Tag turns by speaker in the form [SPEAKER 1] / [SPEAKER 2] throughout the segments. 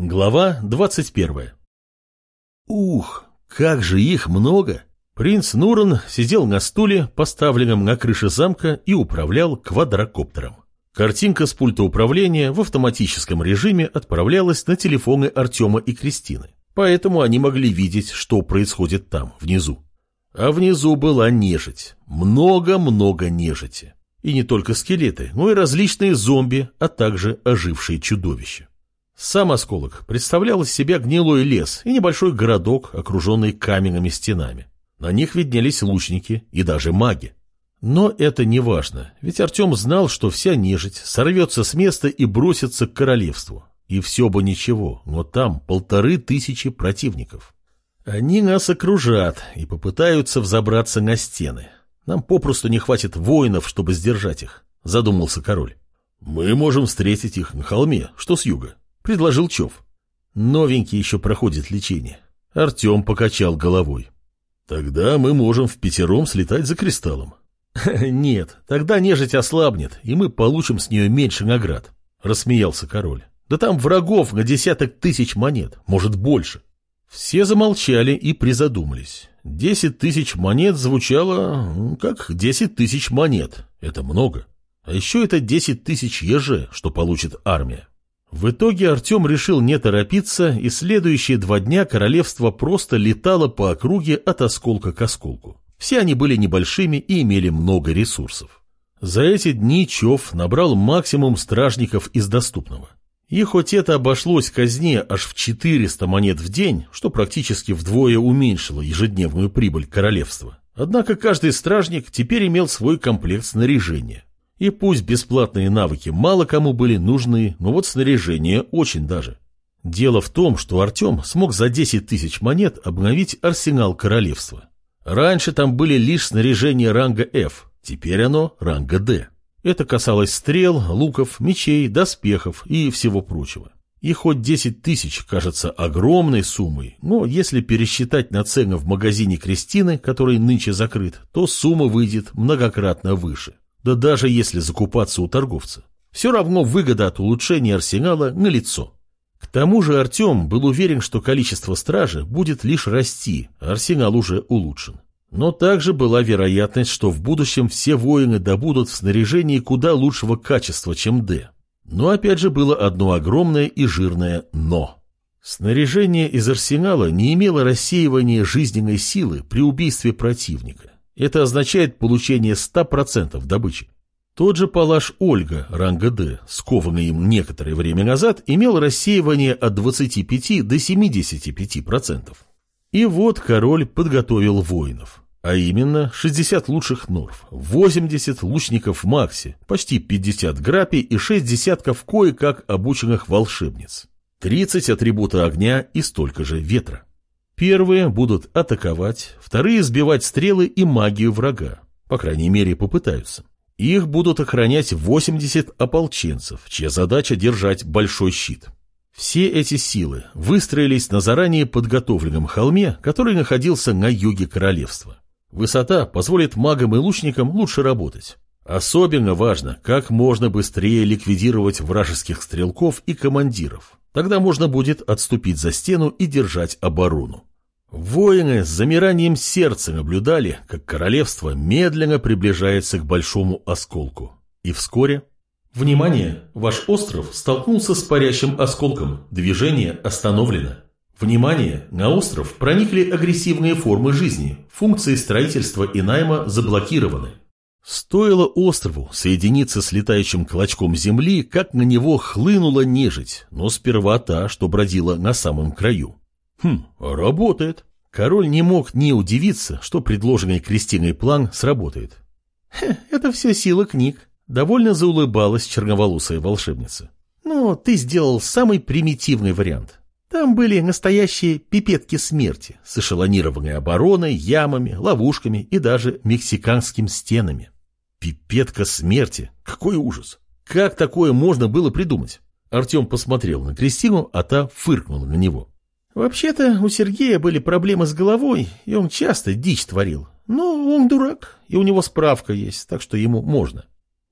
[SPEAKER 1] Глава 21 Ух, как же их много! Принц Нуран сидел на стуле, поставленном на крыше замка, и управлял квадрокоптером. Картинка с пульта управления в автоматическом режиме отправлялась на телефоны Артема и Кристины, поэтому они могли видеть, что происходит там, внизу. А внизу была нежить, много-много нежити. И не только скелеты, но и различные зомби, а также ожившие чудовища. Сам осколок представлял из себя гнилой лес и небольшой городок, окруженный каменными стенами. На них виднелись лучники и даже маги. Но это не важно, ведь Артем знал, что вся нежить сорвется с места и бросится к королевству. И все бы ничего, но там полторы тысячи противников. Они нас окружат и попытаются взобраться на стены. Нам попросту не хватит воинов, чтобы сдержать их, задумался король. Мы можем встретить их на холме, что с юга, предложил Чов. Новенький еще проходит лечение. Артем покачал головой. Тогда мы можем в пятером слетать за кристаллом. Нет, тогда нежить ослабнет, и мы получим с нее меньше наград, рассмеялся король. Да там врагов на десяток тысяч монет, может больше. Все замолчали и призадумались. Десять тысяч монет звучало как десять тысяч монет. Это много. А еще это десять тысяч еже, что получит армия. В итоге Артем решил не торопиться, и следующие два дня королевство просто летало по округе от осколка к осколку. Все они были небольшими и имели много ресурсов. За эти дни Чов набрал максимум стражников из доступного. И хоть это обошлось казне аж в 400 монет в день, что практически вдвое уменьшило ежедневную прибыль королевства, однако каждый стражник теперь имел свой комплект снаряжения. И пусть бесплатные навыки мало кому были нужны, но вот снаряжение очень даже. Дело в том, что Артем смог за 10 тысяч монет обновить арсенал королевства. Раньше там были лишь снаряжение ранга F, теперь оно ранга D. Это касалось стрел, луков, мечей, доспехов и всего прочего. И хоть 10 тысяч кажется огромной суммой, но если пересчитать на цены в магазине Кристины, который нынче закрыт, то сумма выйдет многократно выше. Да даже если закупаться у торговца. Все равно выгода от улучшения арсенала налицо. К тому же Артем был уверен, что количество стражи будет лишь расти, а арсенал уже улучшен. Но также была вероятность, что в будущем все воины добудут в снаряжении куда лучшего качества, чем Д. Но опять же было одно огромное и жирное «но». Снаряжение из арсенала не имело рассеивания жизненной силы при убийстве противника. Это означает получение 100% добычи. Тот же палаш Ольга, ранга Д, скованный им некоторое время назад, имел рассеивание от 25 до 75%. И вот король подготовил воинов. А именно 60 лучших норф, 80 лучников Макси, почти 50 грапи и 6 десятков кое-как обученных волшебниц. 30 атрибута огня и столько же ветра. Первые будут атаковать, вторые сбивать стрелы и магию врага. По крайней мере, попытаются. Их будут охранять 80 ополченцев, чья задача держать большой щит. Все эти силы выстроились на заранее подготовленном холме, который находился на юге королевства. Высота позволит магам и лучникам лучше работать. Особенно важно, как можно быстрее ликвидировать вражеских стрелков и командиров. Тогда можно будет отступить за стену и держать оборону. Воины с замиранием сердца наблюдали, как королевство медленно приближается к большому осколку. И вскоре... Внимание! Ваш остров столкнулся с парящим осколком. Движение остановлено. Внимание! На остров проникли агрессивные формы жизни. Функции строительства и найма заблокированы. Стоило острову соединиться с летающим клочком земли, как на него хлынула нежить, но сперва та, что бродила на самом краю. Хм, работает. Король не мог не удивиться, что предложенный Кристиной план сработает. «Это все сила книг», — довольно заулыбалась черноволосая волшебница. «Но ты сделал самый примитивный вариант. Там были настоящие пипетки смерти с эшелонированной обороной, ямами, ловушками и даже мексиканским стенами. Пипетка смерти? Какой ужас! Как такое можно было придумать? Артем посмотрел на Кристину, а та фыркнула на него. Вообще-то у Сергея были проблемы с головой, и он часто дичь творил. Но он дурак, и у него справка есть, так что ему можно.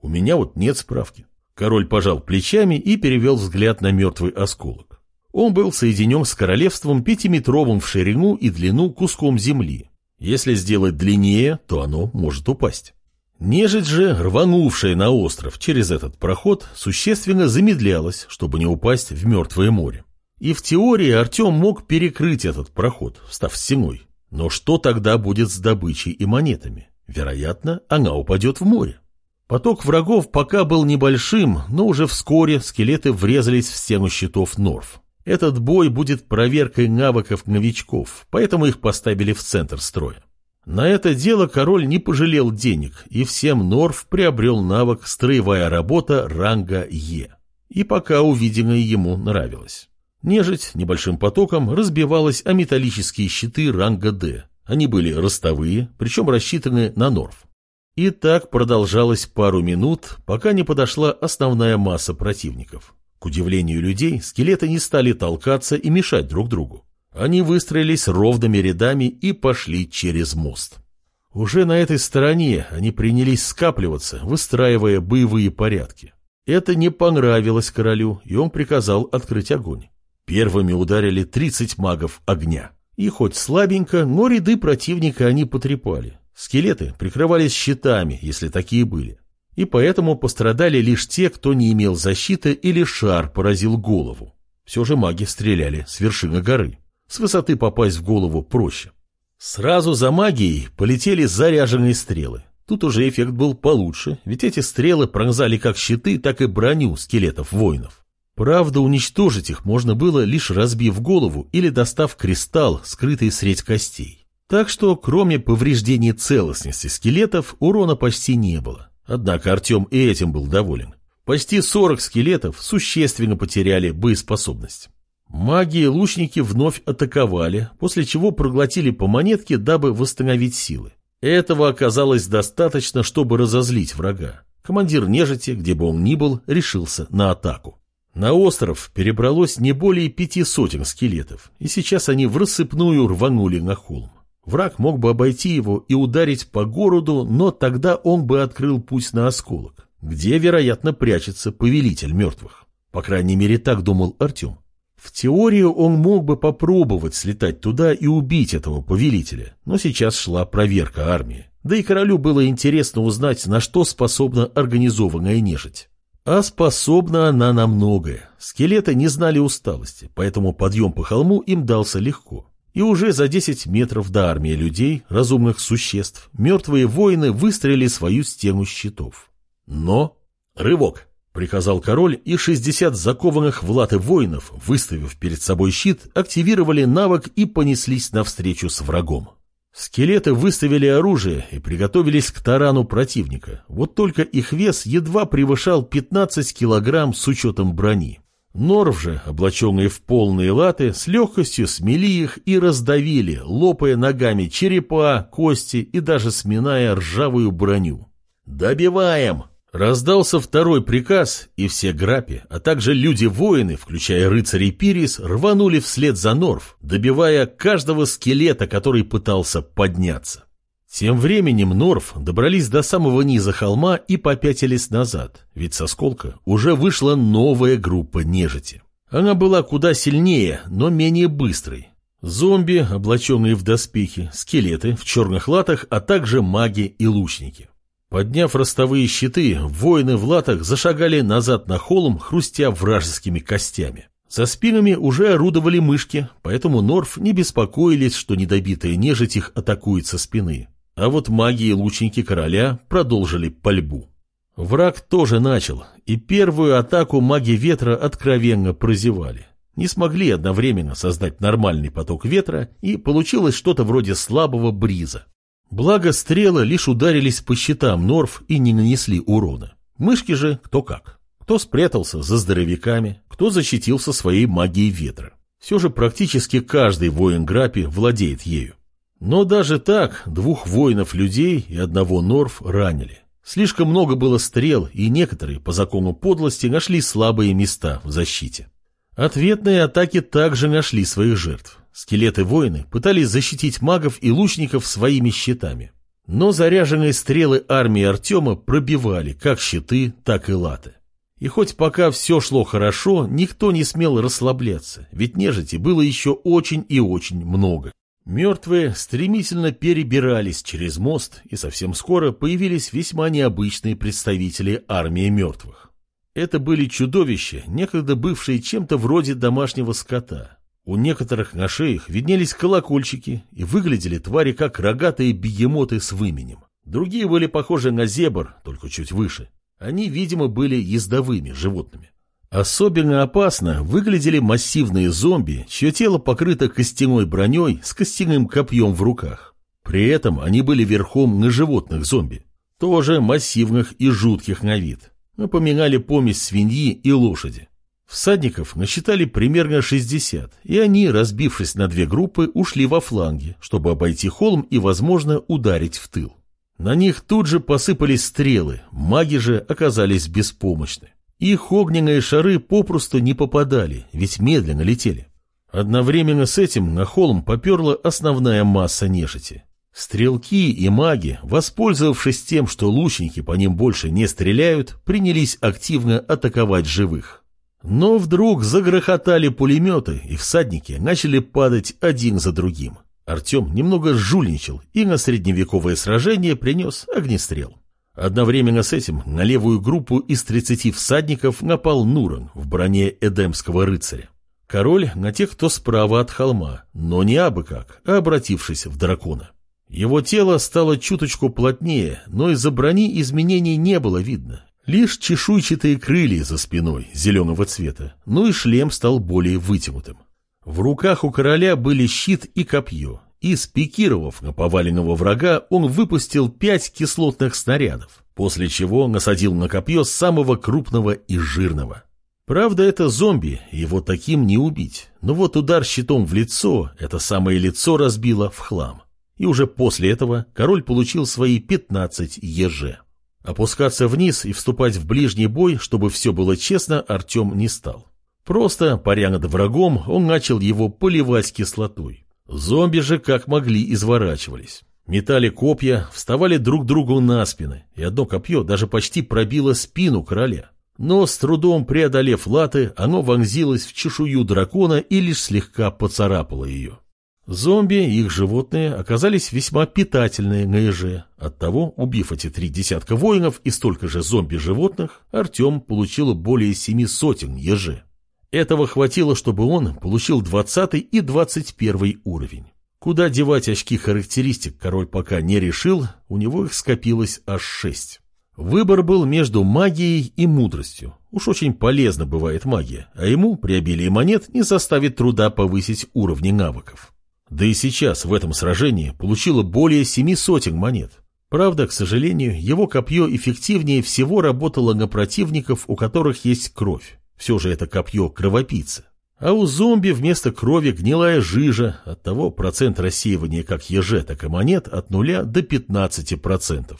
[SPEAKER 1] У меня вот нет справки. Король пожал плечами и перевел взгляд на мертвый осколок. Он был соединен с королевством пятиметровым в ширину и длину куском земли. Если сделать длиннее, то оно может упасть. Нежить же, рванувшая на остров через этот проход, существенно замедлялась, чтобы не упасть в мертвое море. И в теории Артем мог перекрыть этот проход, став стеной. Но что тогда будет с добычей и монетами? Вероятно, она упадет в море. Поток врагов пока был небольшим, но уже вскоре скелеты врезались в стену щитов Норф. Этот бой будет проверкой навыков новичков, поэтому их поставили в центр строя. На это дело король не пожалел денег, и всем Норф приобрел навык «Строевая работа» ранга Е. И пока увиденное ему нравилось. Нежить небольшим потоком разбивалась о металлические щиты ранга Д. Они были ростовые, причем рассчитаны на Норф. И так продолжалось пару минут, пока не подошла основная масса противников. К удивлению людей, скелеты не стали толкаться и мешать друг другу. Они выстроились ровными рядами и пошли через мост. Уже на этой стороне они принялись скапливаться, выстраивая боевые порядки. Это не понравилось королю, и он приказал открыть огонь. Первыми ударили 30 магов огня. И хоть слабенько, но ряды противника они потрепали. Скелеты прикрывались щитами, если такие были. И поэтому пострадали лишь те, кто не имел защиты или шар поразил голову. Все же маги стреляли с вершины горы. С высоты попасть в голову проще. Сразу за магией полетели заряженные стрелы. Тут уже эффект был получше, ведь эти стрелы пронзали как щиты, так и броню скелетов воинов. Правда, уничтожить их можно было, лишь разбив голову или достав кристалл, скрытый средь костей. Так что, кроме повреждений целостности скелетов, урона почти не было. Однако Артем и этим был доволен. Почти 40 скелетов существенно потеряли боеспособность. Маги и лучники вновь атаковали, после чего проглотили по монетке, дабы восстановить силы. Этого оказалось достаточно, чтобы разозлить врага. Командир нежити, где бы он ни был, решился на атаку. На остров перебралось не более пяти сотен скелетов, и сейчас они в рассыпную рванули на холм. Враг мог бы обойти его и ударить по городу, но тогда он бы открыл путь на осколок, где, вероятно, прячется повелитель мертвых. По крайней мере, так думал Артем. В теории он мог бы попробовать слетать туда и убить этого повелителя, но сейчас шла проверка армии. Да и королю было интересно узнать, на что способна организованная нежить. А способна она на многое. Скелеты не знали усталости, поэтому подъем по холму им дался легко. И уже за 10 метров до армии людей, разумных существ, мертвые воины выстроили свою стену щитов. Но... Рывок! Приказал король, и 60 закованных в латы воинов, выставив перед собой щит, активировали навык и понеслись навстречу с врагом. Скелеты выставили оружие и приготовились к тарану противника. Вот только их вес едва превышал 15 килограмм с учетом брони. Норв же, облаченные в полные латы, с легкостью смели их и раздавили, лопая ногами черепа, кости и даже сминая ржавую броню. «Добиваем!» Раздался второй приказ, и все грапи, а также люди-воины, включая рыцарей Пирис, рванули вслед за Норф, добивая каждого скелета, который пытался подняться. Тем временем Норф добрались до самого низа холма и попятились назад, ведь со сколка уже вышла новая группа нежити. Она была куда сильнее, но менее быстрой. Зомби, облаченные в доспехи, скелеты в черных латах, а также маги и лучники. Подняв ростовые щиты, воины в латах зашагали назад на холм, хрустя вражескими костями. За спинами уже орудовали мышки, поэтому Норф не беспокоились, что недобитая нежить их атакует со спины. А вот маги и лучники короля продолжили пальбу. Враг тоже начал, и первую атаку маги ветра откровенно прозевали. Не смогли одновременно создать нормальный поток ветра, и получилось что-то вроде слабого бриза. Благо, стрелы лишь ударились по щитам Норф и не нанесли урона. Мышки же кто как. Кто спрятался за здоровяками, кто защитился своей магией ветра. Все же практически каждый воин Грапи владеет ею. Но даже так двух воинов людей и одного Норф ранили. Слишком много было стрел, и некоторые, по закону подлости, нашли слабые места в защите. Ответные атаки также нашли своих жертв. Скелеты-воины пытались защитить магов и лучников своими щитами. Но заряженные стрелы армии Артема пробивали как щиты, так и латы. И хоть пока все шло хорошо, никто не смел расслабляться, ведь нежити было еще очень и очень много. Мертвые стремительно перебирались через мост, и совсем скоро появились весьма необычные представители армии мертвых. Это были чудовища, некогда бывшие чем-то вроде домашнего скота. У некоторых на шеях виднелись колокольчики, и выглядели твари как рогатые бегемоты с выменем. Другие были похожи на зебр, только чуть выше. Они, видимо, были ездовыми животными. Особенно опасно выглядели массивные зомби, чье тело покрыто костяной броней с костяным копьем в руках. При этом они были верхом на животных зомби, тоже массивных и жутких на вид. Напоминали помесь свиньи и лошади. Всадников насчитали примерно 60, и они, разбившись на две группы, ушли во фланги, чтобы обойти холм и, возможно, ударить в тыл. На них тут же посыпались стрелы, маги же оказались беспомощны. Их огненные шары попросту не попадали, ведь медленно летели. Одновременно с этим на холм поперла основная масса нежити. Стрелки и маги, воспользовавшись тем, что лучники по ним больше не стреляют, принялись активно атаковать живых. Но вдруг загрохотали пулеметы, и всадники начали падать один за другим. Артем немного жульничал и на средневековое сражение принес огнестрел. Одновременно с этим на левую группу из 30 всадников напал Нуран в броне эдемского рыцаря. Король на тех, кто справа от холма, но не абы как, а обратившись в дракона. Его тело стало чуточку плотнее, но из-за брони изменений не было видно. Лишь чешуйчатые крылья за спиной зеленого цвета, ну и шлем стал более вытянутым. В руках у короля были щит и копье, и, спикировав на поваленного врага, он выпустил пять кислотных снарядов, после чего насадил на копье самого крупного и жирного. Правда, это зомби, его таким не убить, но вот удар щитом в лицо, это самое лицо разбило в хлам. И уже после этого король получил свои 15 ЕЖ. Опускаться вниз и вступать в ближний бой, чтобы все было честно, Артем не стал. Просто, паря над врагом, он начал его поливать кислотой. Зомби же как могли изворачивались. Метали копья, вставали друг другу на спины, и одно копье даже почти пробило спину короля. Но с трудом преодолев латы, оно вонзилось в чешую дракона и лишь слегка поцарапало ее. Зомби и их животные оказались весьма питательные на еже. Оттого, убив эти три десятка воинов и столько же зомби-животных, Артем получил более семи сотен ежи. Этого хватило, чтобы он получил 20 и 21 уровень. Куда девать очки характеристик король пока не решил, у него их скопилось аж 6. Выбор был между магией и мудростью. Уж очень полезно бывает магия, а ему при обилии монет не составит труда повысить уровни навыков. Да и сейчас в этом сражении получило более семи сотен монет. Правда, к сожалению, его копье эффективнее всего работало на противников, у которых есть кровь. Все же это копье кровопийца. А у зомби вместо крови гнилая жижа, оттого процент рассеивания как еже, так и монет от нуля до 15%.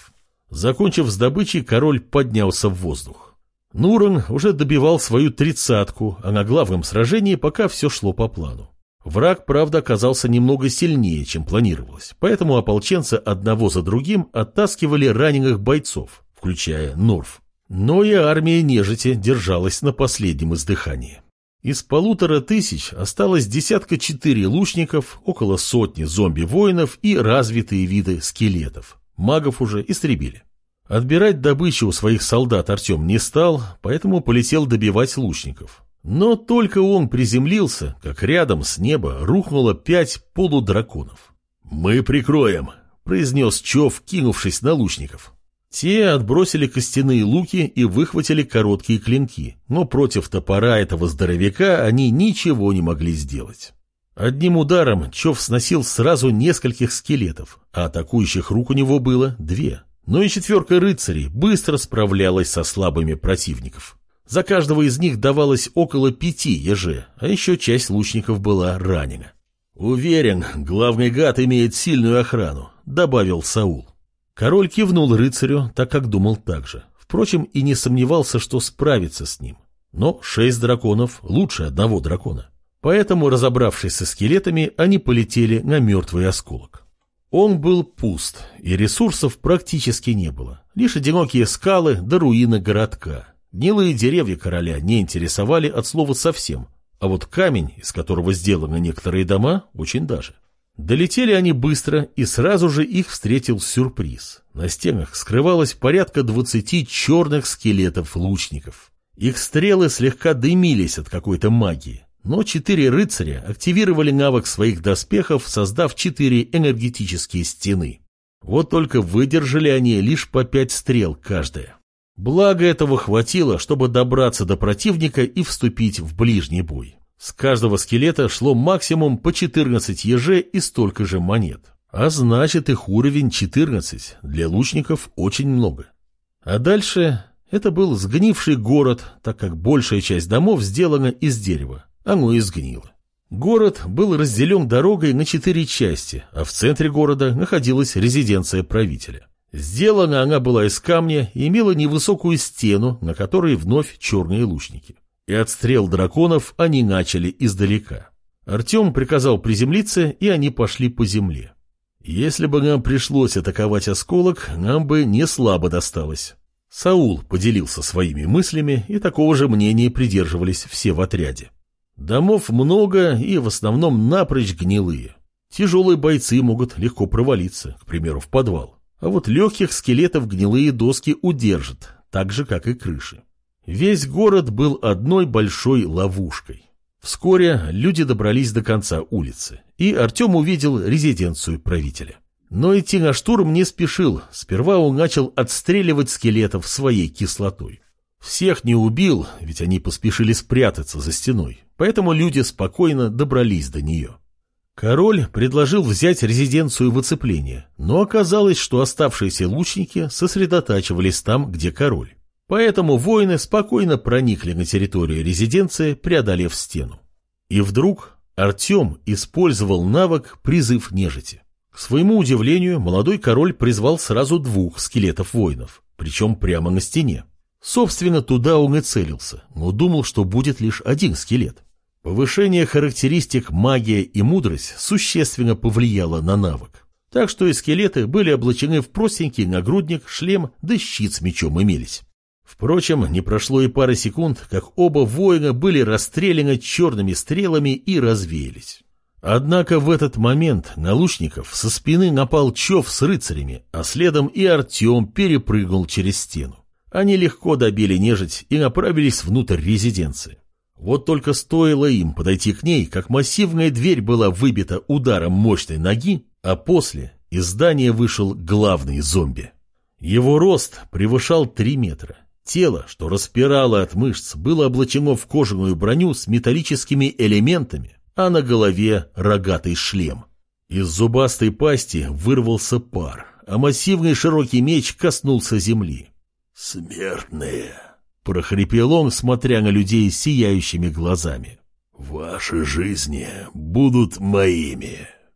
[SPEAKER 1] Закончив с добычей, король поднялся в воздух. Нуран уже добивал свою тридцатку, а на главном сражении пока все шло по плану. Враг, правда, оказался немного сильнее, чем планировалось, поэтому ополченцы одного за другим оттаскивали раненых бойцов, включая Норф. Но и армия нежити держалась на последнем издыхании. Из полутора тысяч осталось десятка четыре лучников, около сотни зомби-воинов и развитые виды скелетов. Магов уже истребили. Отбирать добычу у своих солдат Артем не стал, поэтому полетел добивать лучников. Но только он приземлился, как рядом с неба рухнуло пять полудраконов. «Мы прикроем», — произнес Чов, кинувшись на лучников. Те отбросили костяные луки и выхватили короткие клинки, но против топора этого здоровяка они ничего не могли сделать. Одним ударом Чов сносил сразу нескольких скелетов, а атакующих рук у него было две. Но и четверка рыцарей быстро справлялась со слабыми противников. За каждого из них давалось около пяти ежи, а еще часть лучников была ранена. «Уверен, главный гад имеет сильную охрану», — добавил Саул. Король кивнул рыцарю, так как думал так же. Впрочем, и не сомневался, что справится с ним. Но шесть драконов лучше одного дракона. Поэтому, разобравшись со скелетами, они полетели на мертвый осколок. Он был пуст, и ресурсов практически не было. Лишь одинокие скалы до руины городка. Гнилые деревья короля не интересовали от слова совсем, а вот камень, из которого сделаны некоторые дома, очень даже. Долетели они быстро, и сразу же их встретил сюрприз. На стенах скрывалось порядка двадцати черных скелетов лучников. Их стрелы слегка дымились от какой-то магии, но четыре рыцаря активировали навык своих доспехов, создав четыре энергетические стены. Вот только выдержали они лишь по пять стрел каждая. Благо этого хватило, чтобы добраться до противника и вступить в ближний бой. С каждого скелета шло максимум по 14 еже и столько же монет. А значит их уровень 14, для лучников очень много. А дальше это был сгнивший город, так как большая часть домов сделана из дерева, оно и сгнило. Город был разделен дорогой на четыре части, а в центре города находилась резиденция правителя. Сделана она была из камня и имела невысокую стену, на которой вновь черные лучники. И отстрел драконов они начали издалека. Артем приказал приземлиться, и они пошли по земле. Если бы нам пришлось атаковать осколок, нам бы не слабо досталось. Саул поделился своими мыслями, и такого же мнения придерживались все в отряде. Домов много и в основном напрочь гнилые. Тяжелые бойцы могут легко провалиться, к примеру, в подвал. А вот легких скелетов гнилые доски удержат, так же, как и крыши. Весь город был одной большой ловушкой. Вскоре люди добрались до конца улицы, и Артем увидел резиденцию правителя. Но идти на штурм не спешил, сперва он начал отстреливать скелетов своей кислотой. Всех не убил, ведь они поспешили спрятаться за стеной, поэтому люди спокойно добрались до нее. Король предложил взять резиденцию в оцепление, но оказалось, что оставшиеся лучники сосредотачивались там, где король. Поэтому воины спокойно проникли на территорию резиденции, преодолев стену. И вдруг Артем использовал навык «Призыв нежити». К своему удивлению, молодой король призвал сразу двух скелетов воинов, причем прямо на стене. Собственно, туда он и целился, но думал, что будет лишь один скелет. Повышение характеристик магия и мудрость существенно повлияло на навык. Так что и скелеты были облачены в простенький нагрудник, шлем да щит с мечом имелись. Впрочем, не прошло и пары секунд, как оба воина были расстреляны черными стрелами и развеялись. Однако в этот момент на лучников со спины напал Чов с рыцарями, а следом и Артем перепрыгнул через стену. Они легко добили нежить и направились внутрь резиденции. Вот только стоило им подойти к ней, как массивная дверь была выбита ударом мощной ноги, а после из здания вышел главный зомби. Его рост превышал три метра. Тело, что распирало от мышц, было облачено в кожаную броню с металлическими элементами, а на голове рогатый шлем. Из зубастой пасти вырвался пар, а массивный широкий меч коснулся земли. «Смертные!» — прохрипел он, смотря на людей сияющими глазами. «Ваши жизни будут моими!»